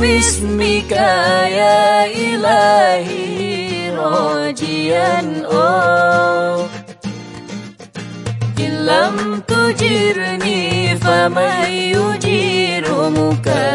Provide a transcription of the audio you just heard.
باسمك يا إلهي راجيا أوه إن لم تجرني فمن يجير مكائي